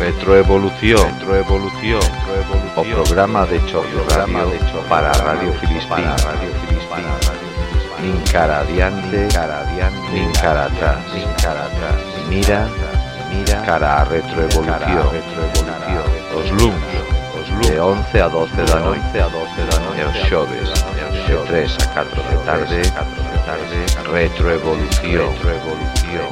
Retroevolución, retroevolución, o programa de choque programa de choque para Radio Filispín, Radio Filispín, nin cara adiante, cara adiante, nin cara atrás, nin cara atrás. Mira, mira cara a retroevolución, retroevolución. Os luns de 11 a 12 da noite a 12 da noite aos xoves de 3 a 4 da tarde. Tarde. Retroevolución. Retroevolución.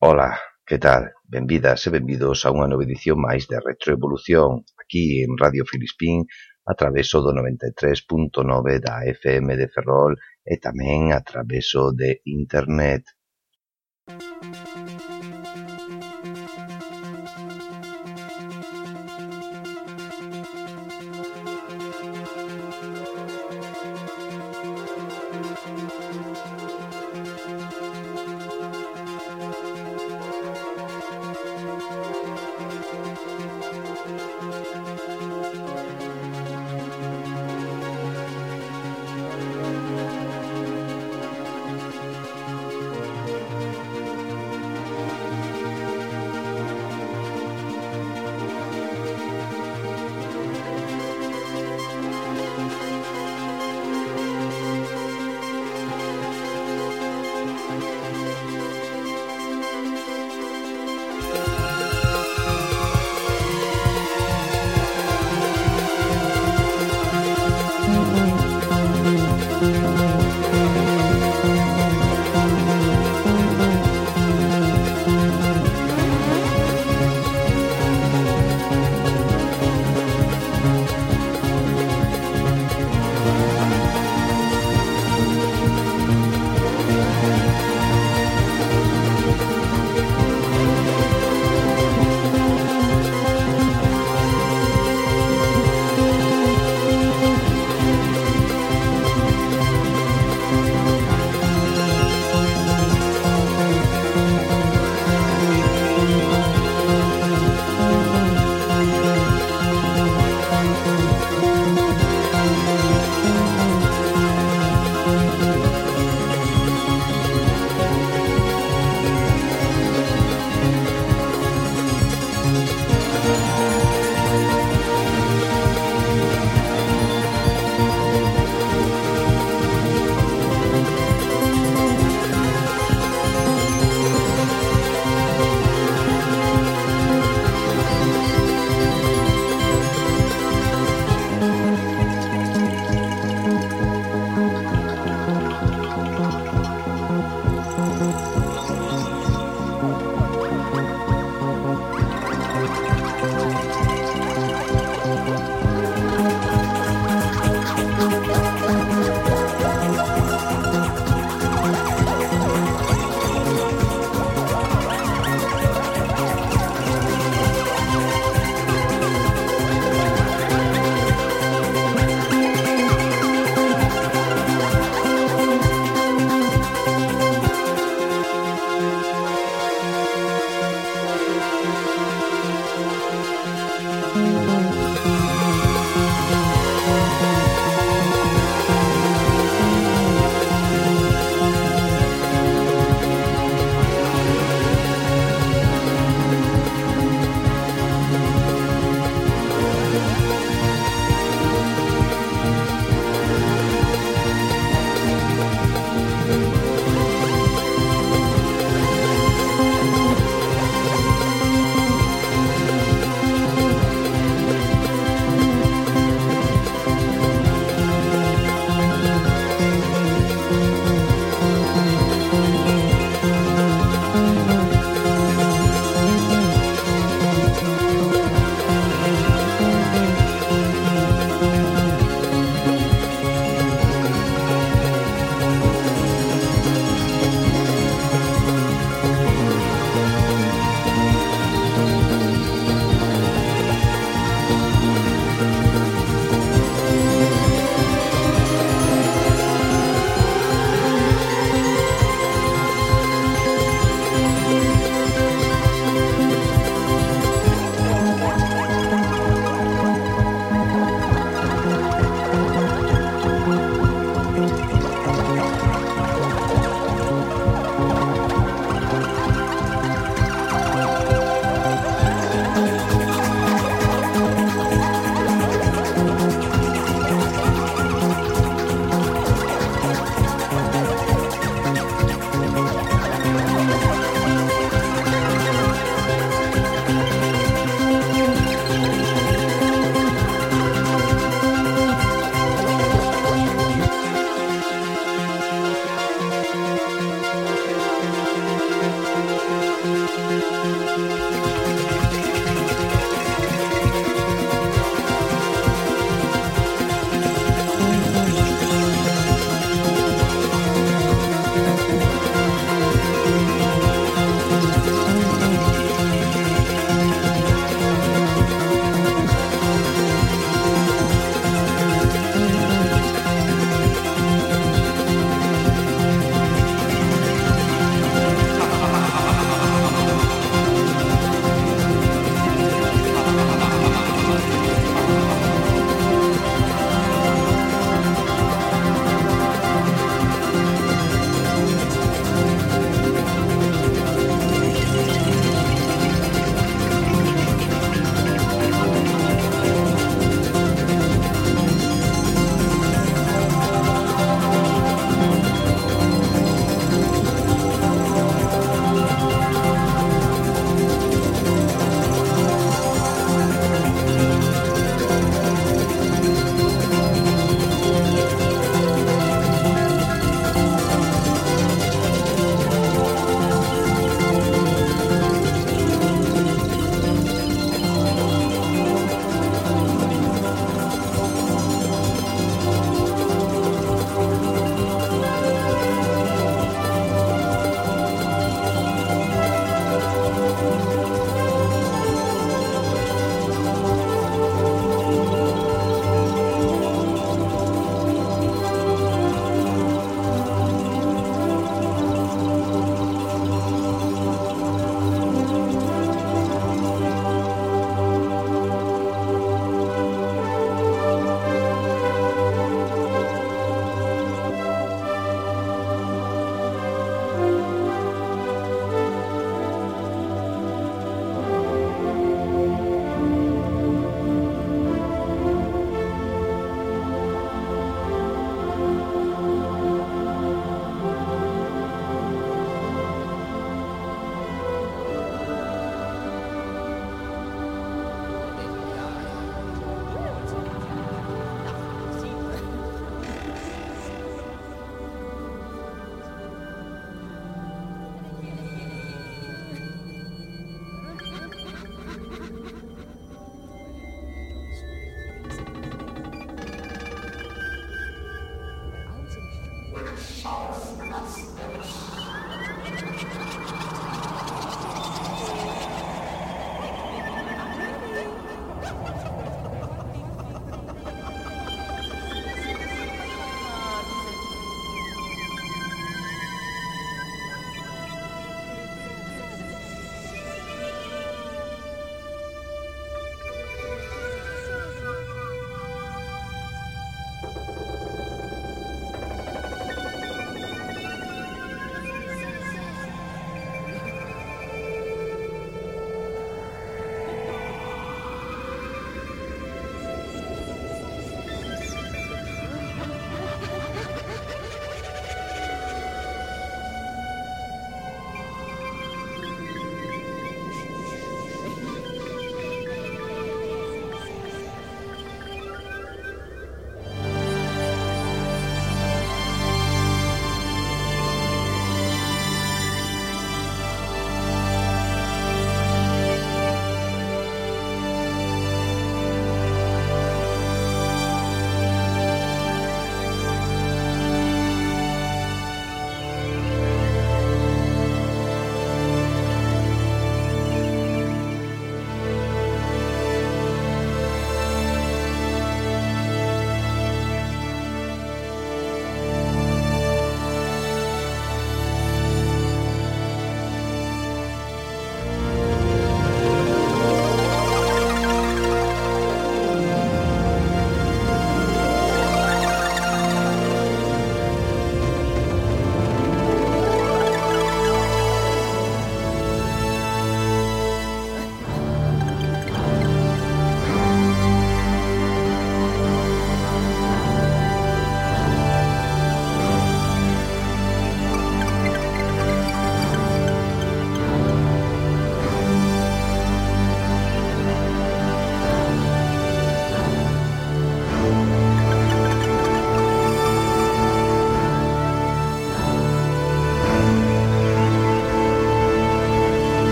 Ola, que tal? Benvidas e benvidos a unha nova edición máis de Retroevolución aquí en Radio Filispín a traveso do 93.9 da FM de Ferrol e tamén a traveso de Internet. Música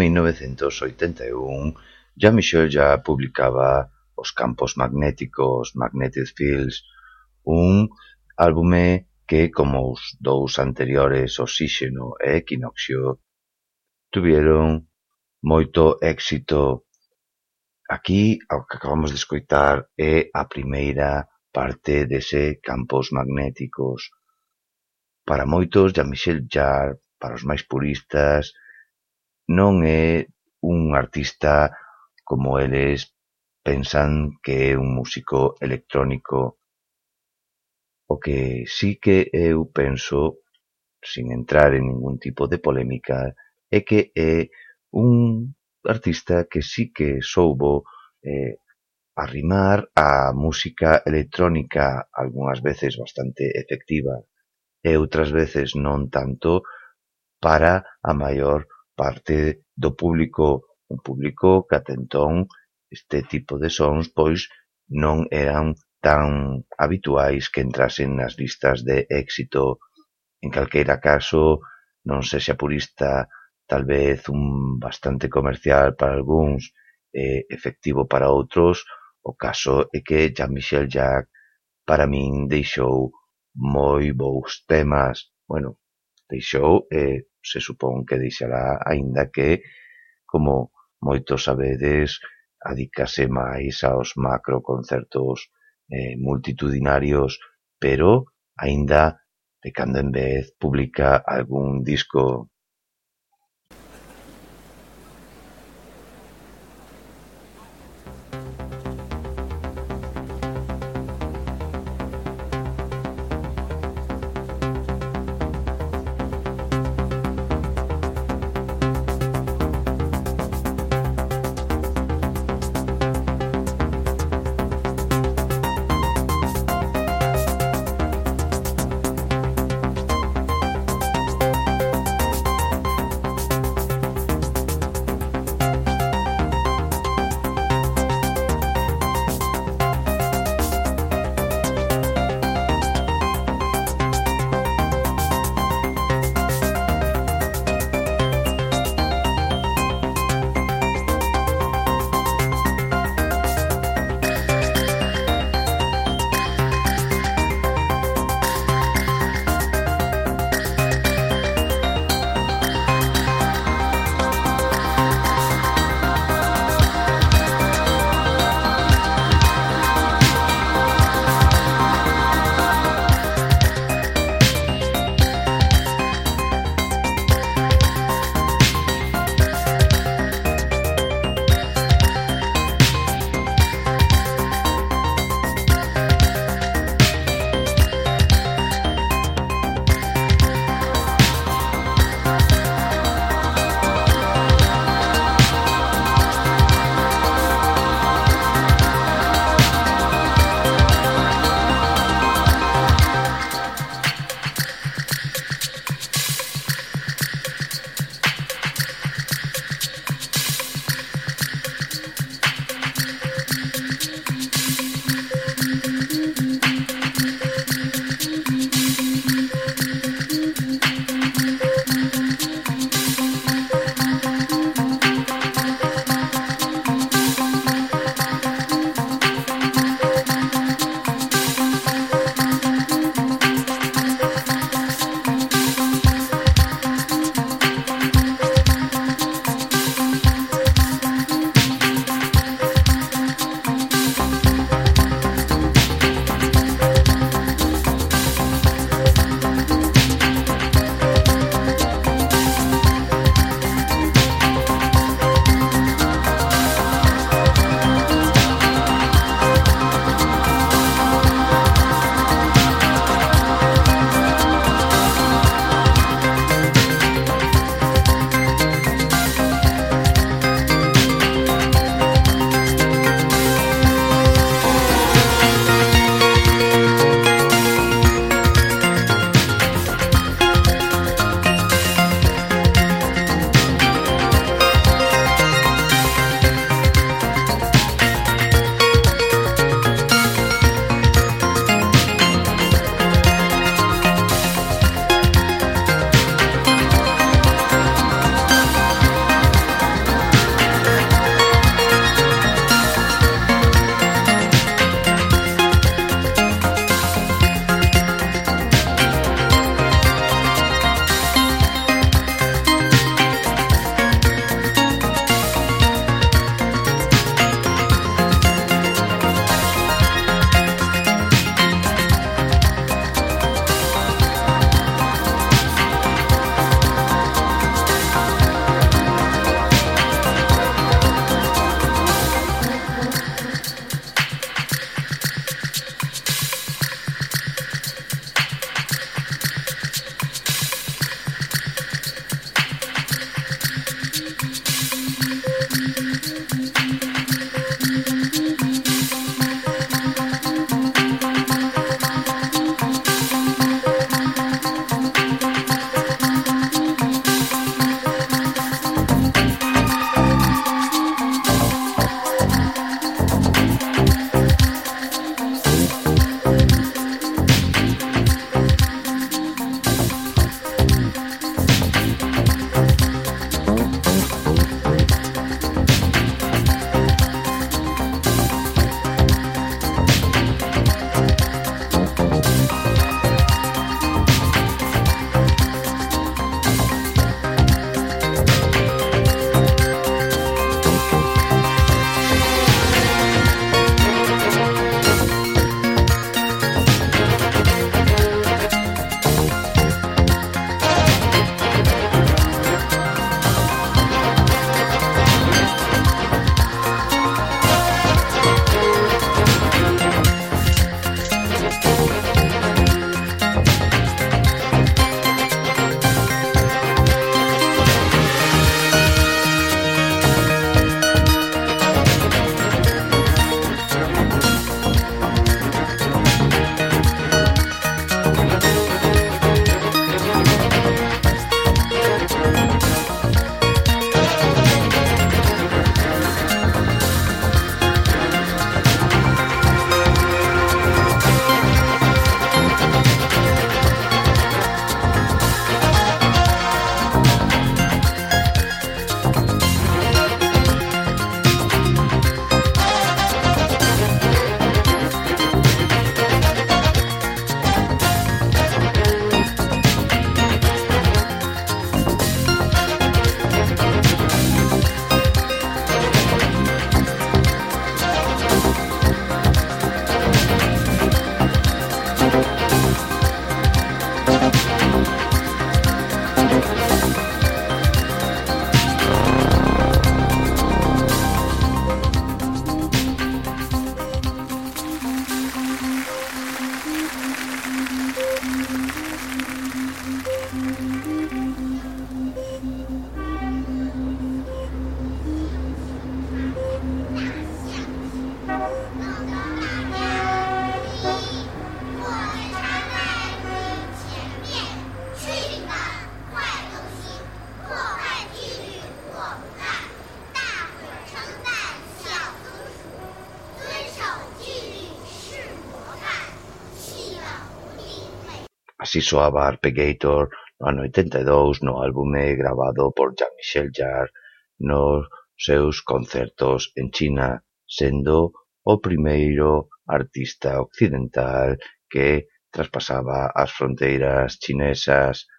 1981 Jean-Michel já publicaba Os campos magnéticos, Magnetic Fields, un álbume que, como os dous anteriores Oxígeno e Equinoxio, tuvieron moito éxito. Aquí, ao que acabamos de escoitar, é a primeira parte dese campos magnéticos. Para moitos, Jean-Michel Jarre, para os máis puristas, Non é un artista como eles pensan que é un músico electrónico. O que si que eu penso, sin entrar en ningún tipo de polémica, é que é un artista que si que soubo eh, arrimar a música electrónica algunhas veces bastante efectiva e outras veces non tanto para a maior parte do público, un público que até entón este tipo de sons pois non eran tan habituais que entrasen nas listas de éxito. En calqueira caso, non sexa purista, tal vez un bastante comercial para algúns e efectivo para outros, o caso é que Jean-Michel Jarre para min deixou moi bons temas, bueno, deixou e eh, se supón que deixará aínda que, como moitos sabedes, adicase máis aos macroconcertos eh, multitudinarios, pero aínda de cando en vez publica algún disco Así soaba Arpeggiator no ano oitenta e dous no álbume gravado por Jean-Michel Jarre nos seus concertos en China, sendo o primeiro artista occidental que traspasaba as fronteiras chinesas.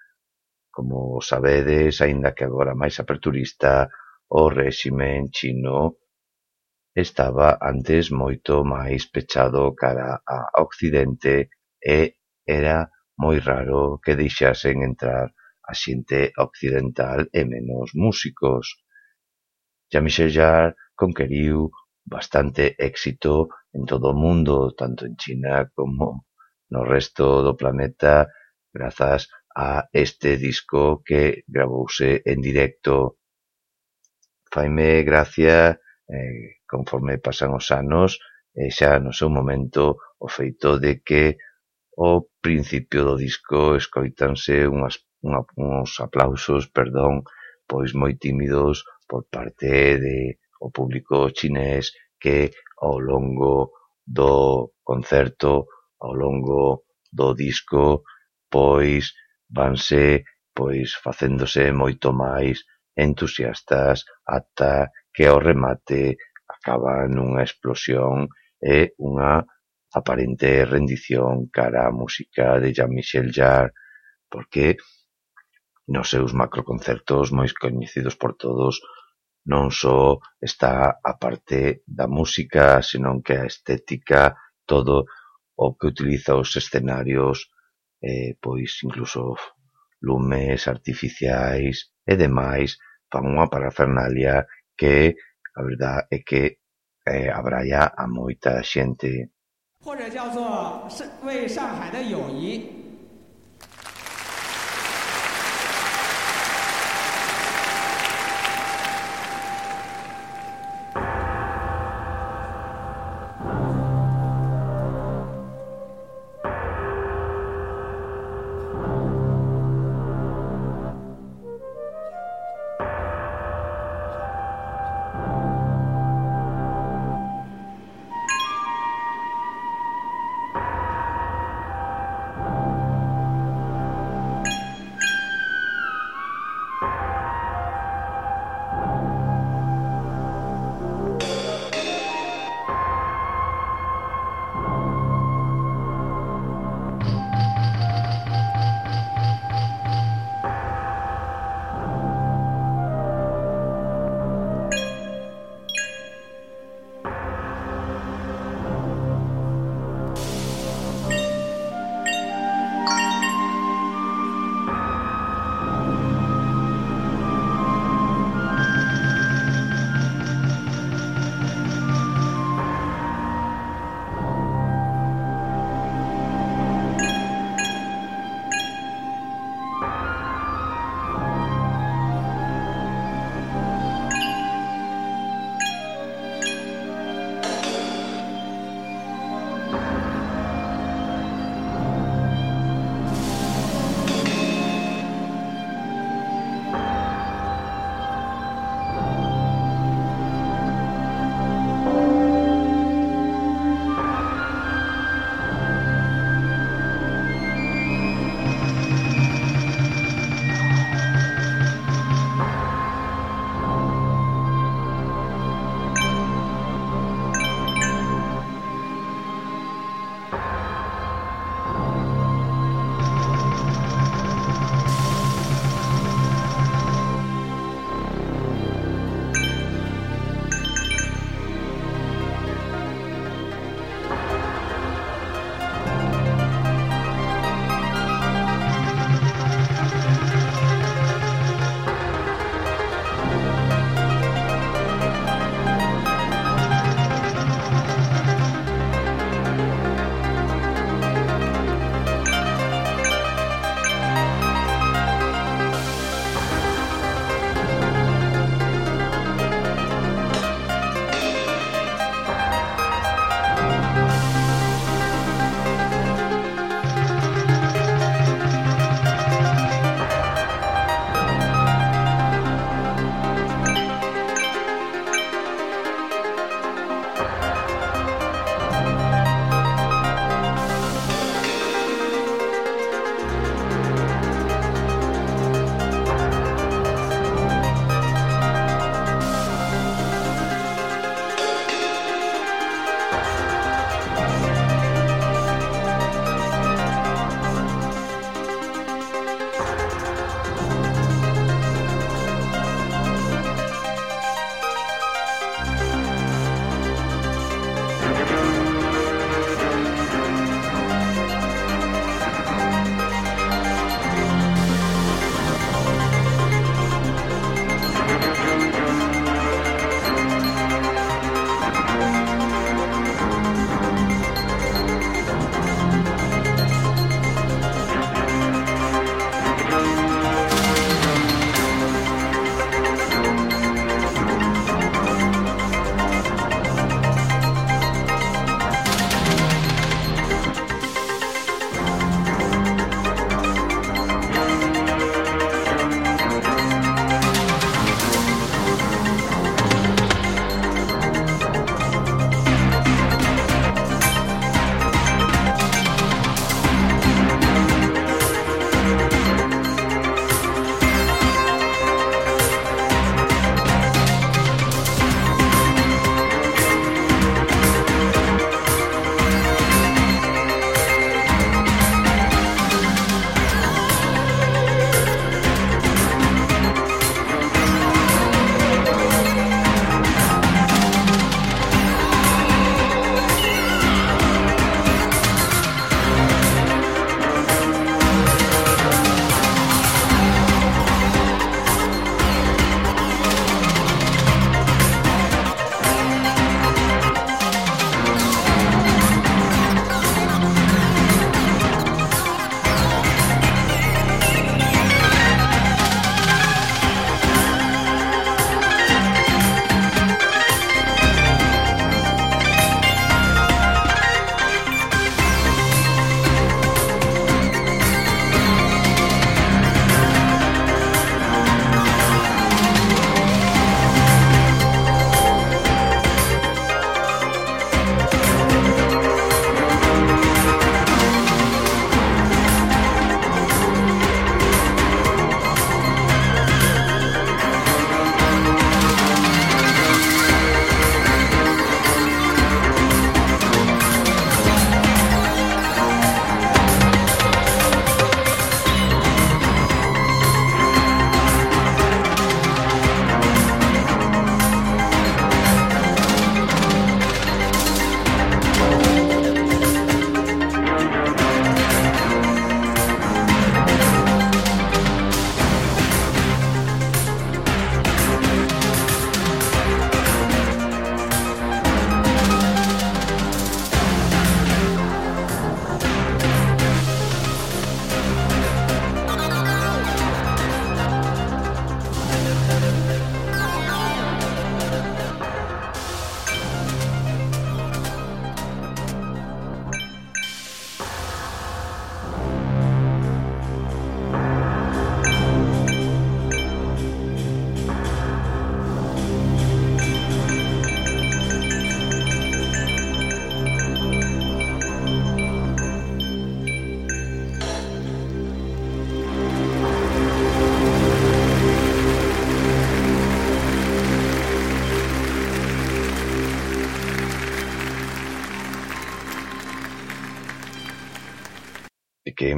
Como sabedes, aínda que agora máis aperturista, o réxime en chino estaba antes moito máis pechado cara a Occidente e era moi raro que deixasen entrar a xente occidental e menos músicos. Jean-Michel Jarre conqueriu bastante éxito en todo o mundo, tanto en China como no resto do planeta, grazas a este disco que gravouse en directo. Faime gracia, eh, conforme pasan os anos, e xa no seu momento o feito de que Ao principio do disco escóitanse unhas uns aplausos, perdón, pois moi tímidos por parte de o público chinés que ao longo do concerto, ao longo do disco, pois vanse pois facéndose moito máis entusiastas ata que ao remate acaba nunha explosión e unha aparente rendición cara á música de Jean-Michel Jarre, porque nos seus macroconcertos moi coñecidos por todos non só está a parte da música, senón que a estética, todo o que utiliza os escenarios, eh, pois incluso lumes artificiais e demais, fan unha parafernalia que a verdad é que eh, abraia a moita xente. 或者叫做是为上海的友谊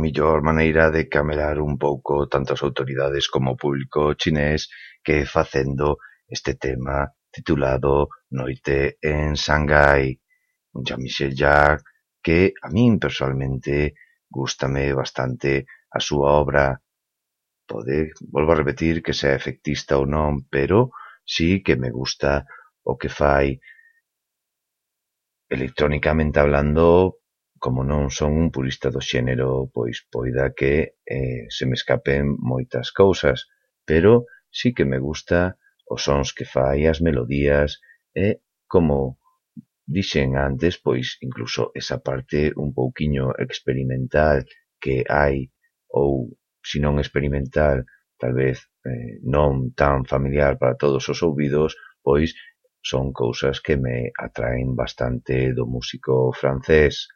mellor maneira de camelar un pouco tanto as autoridades como o público chinés que facendo este tema titulado Noite en Shanghai. Un Jean-Michel que a min personalmente gustame bastante a súa obra. Pode, volvo a repetir, que sea efectista ou non, pero sí que me gusta o que fai electrónicamente hablando, como non son un purista do xénero, pois poida que eh, se me escapen moitas cousas, pero si que me gusta os sons que fai, as melodías e, como dixen antes, pois incluso esa parte un pouquiño experimental que hai ou, se non experimental, tal vez eh, non tan familiar para todos os ouvidos, pois son cousas que me atraen bastante do músico francés.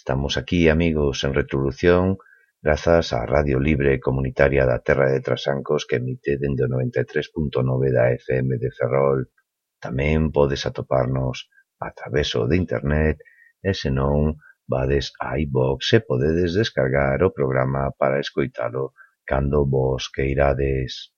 Estamos aquí, amigos, en Retrovolución, grazas á Radio Libre Comunitaria da Terra de Trasancos que emite dende o 93.9 da FM de Ferrol. Tamén podes atoparnos a traveso de internet e senón vades a iVox e podedes descargar o programa para escoitalo cando vos queirades.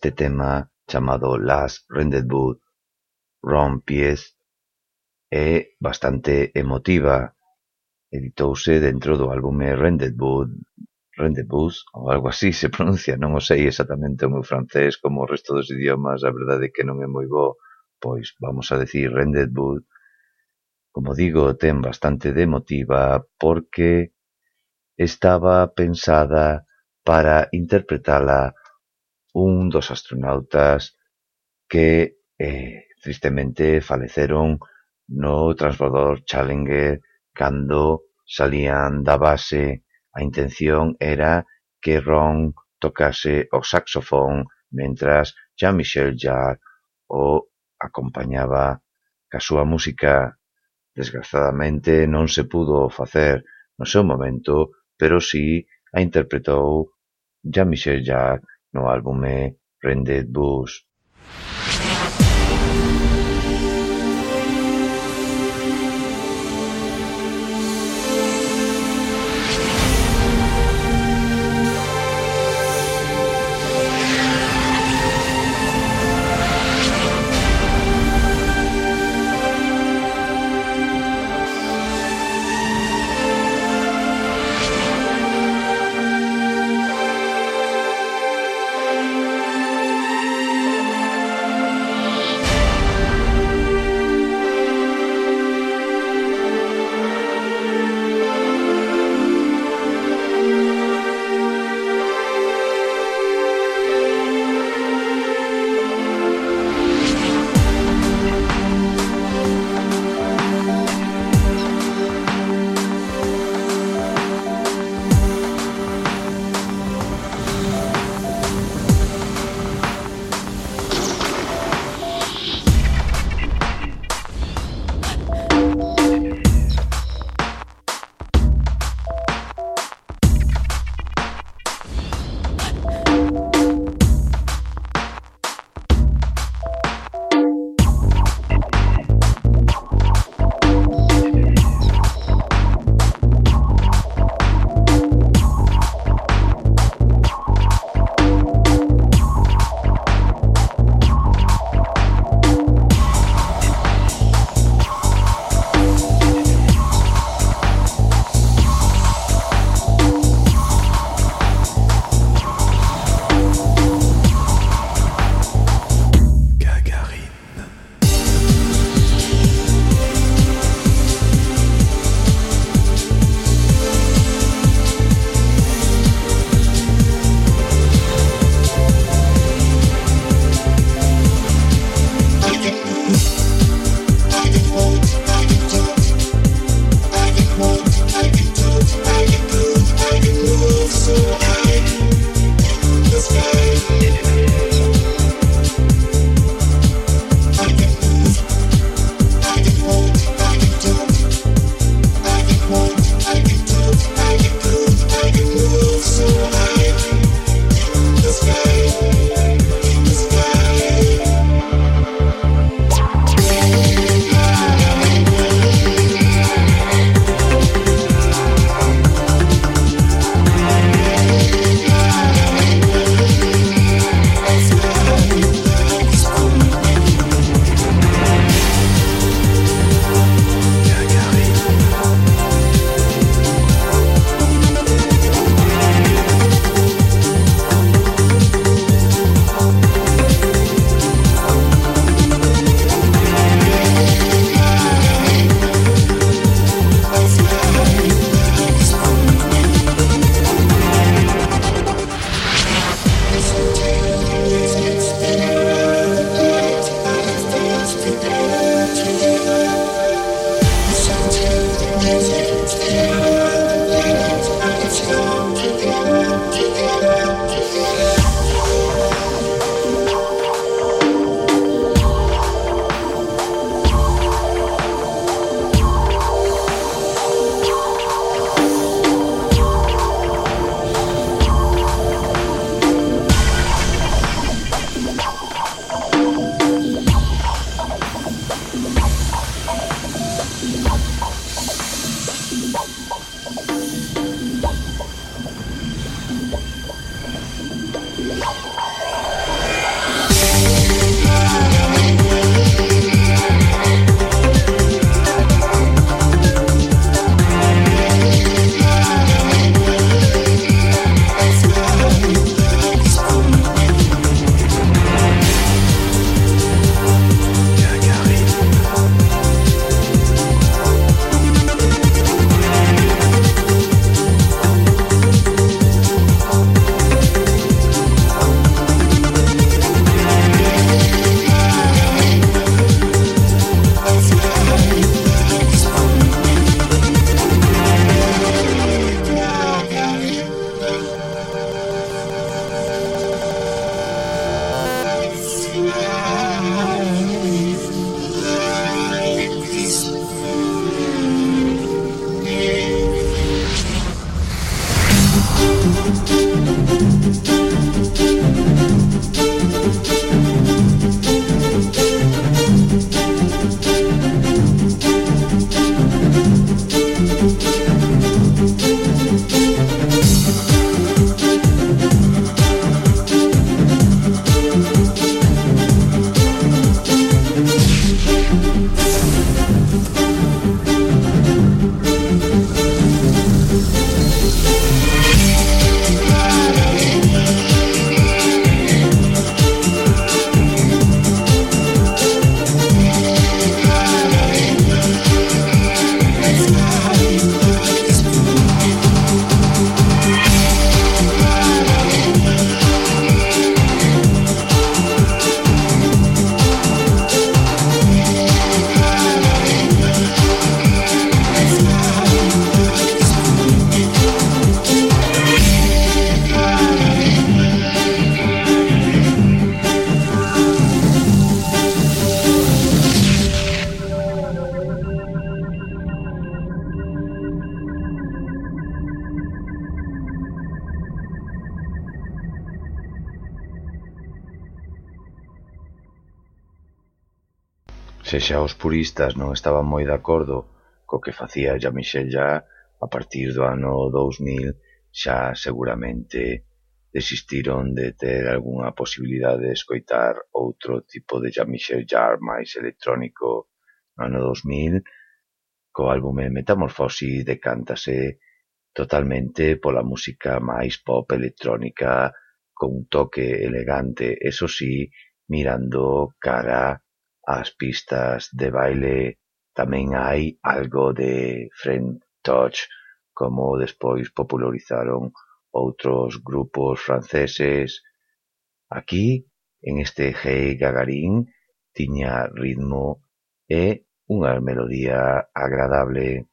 este tema chamado "Last Rendezvous Ron Pies, é bastante emotiva. Editouse dentro do álbume Rendezvous Rendezvous, ou algo así se pronuncia, non o sei exactamente o meu francés, como o resto dos idiomas, a verdade é que non é moi bo, pois vamos a decir Rendezvous. Como digo, ten bastante de emotiva porque estaba pensada para interpretala un dos astronautas que, eh, tristemente, faleceron no transbordador Challenger cando salían da base. A intención era que Ron tocase o saxofón mentras Jean-Michel Jarre o acompañaba ca súa música. Desgraciadamente non se pudo facer no seu momento, pero sí a interpretou Jean-Michel Jarre no álbume Rendezvous. puristas non estaban moi de acordo co que facía Jean-Michel Jarre a partir do ano 2000 xa seguramente desistiron de ter algunha posibilidade de escoitar outro tipo de Jean-Michel Jarre máis electrónico no ano 2000 co álbume Metamorfosi decántase totalmente pola música máis pop electrónica con un toque elegante, eso sí, mirando cara As pistas de baile tamén hai algo de "french touch" como despois popularizaron outros grupos franceses, aquí en este Hey Gagarin tiña ritmo e unha melodía agradable.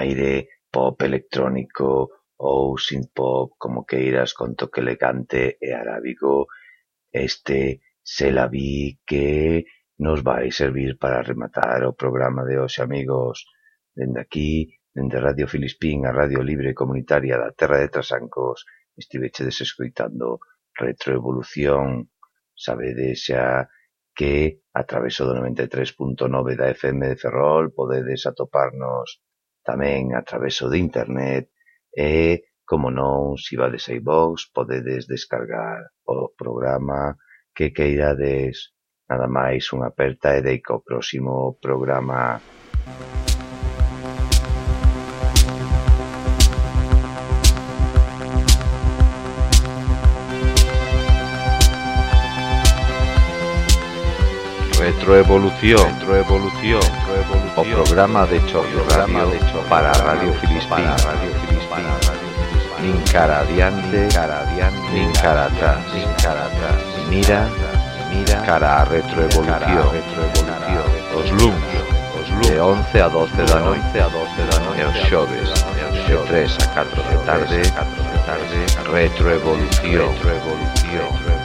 aire pop electrónico ou synthpop, como queiras, con toque elegante e arábigo, este selaví que nos vai servir para rematar o programa de hoxe, amigos. Dende aquí, dende Radio Filispín, a Radio Libre Comunitaria da Terra de Trasancos, estivechedes escoitando Retroevolución. Sabedes xa que a traveso do 93.9 da FM de Ferrol podedes atoparnos tamén a traveso de Internet e, como non, si vades a iVox podedes descargar o programa que queirades. Nada máis unha aperta e deico o próximo programa. Retroevolución, retroevolución, retroevolución. O programa de choque radio para Radio Filispín, Radio Filispín, nin cara adiante, cara adiante, nin cara atrás, nin cara atrás, mira, mira, cara a retroevolución, retroevolución, os luns, de 11 a 12 da noite, a 12 da noite, xoves, de 3 a 4 de tarde, 4 de tarde, retroevolución, retroevolución,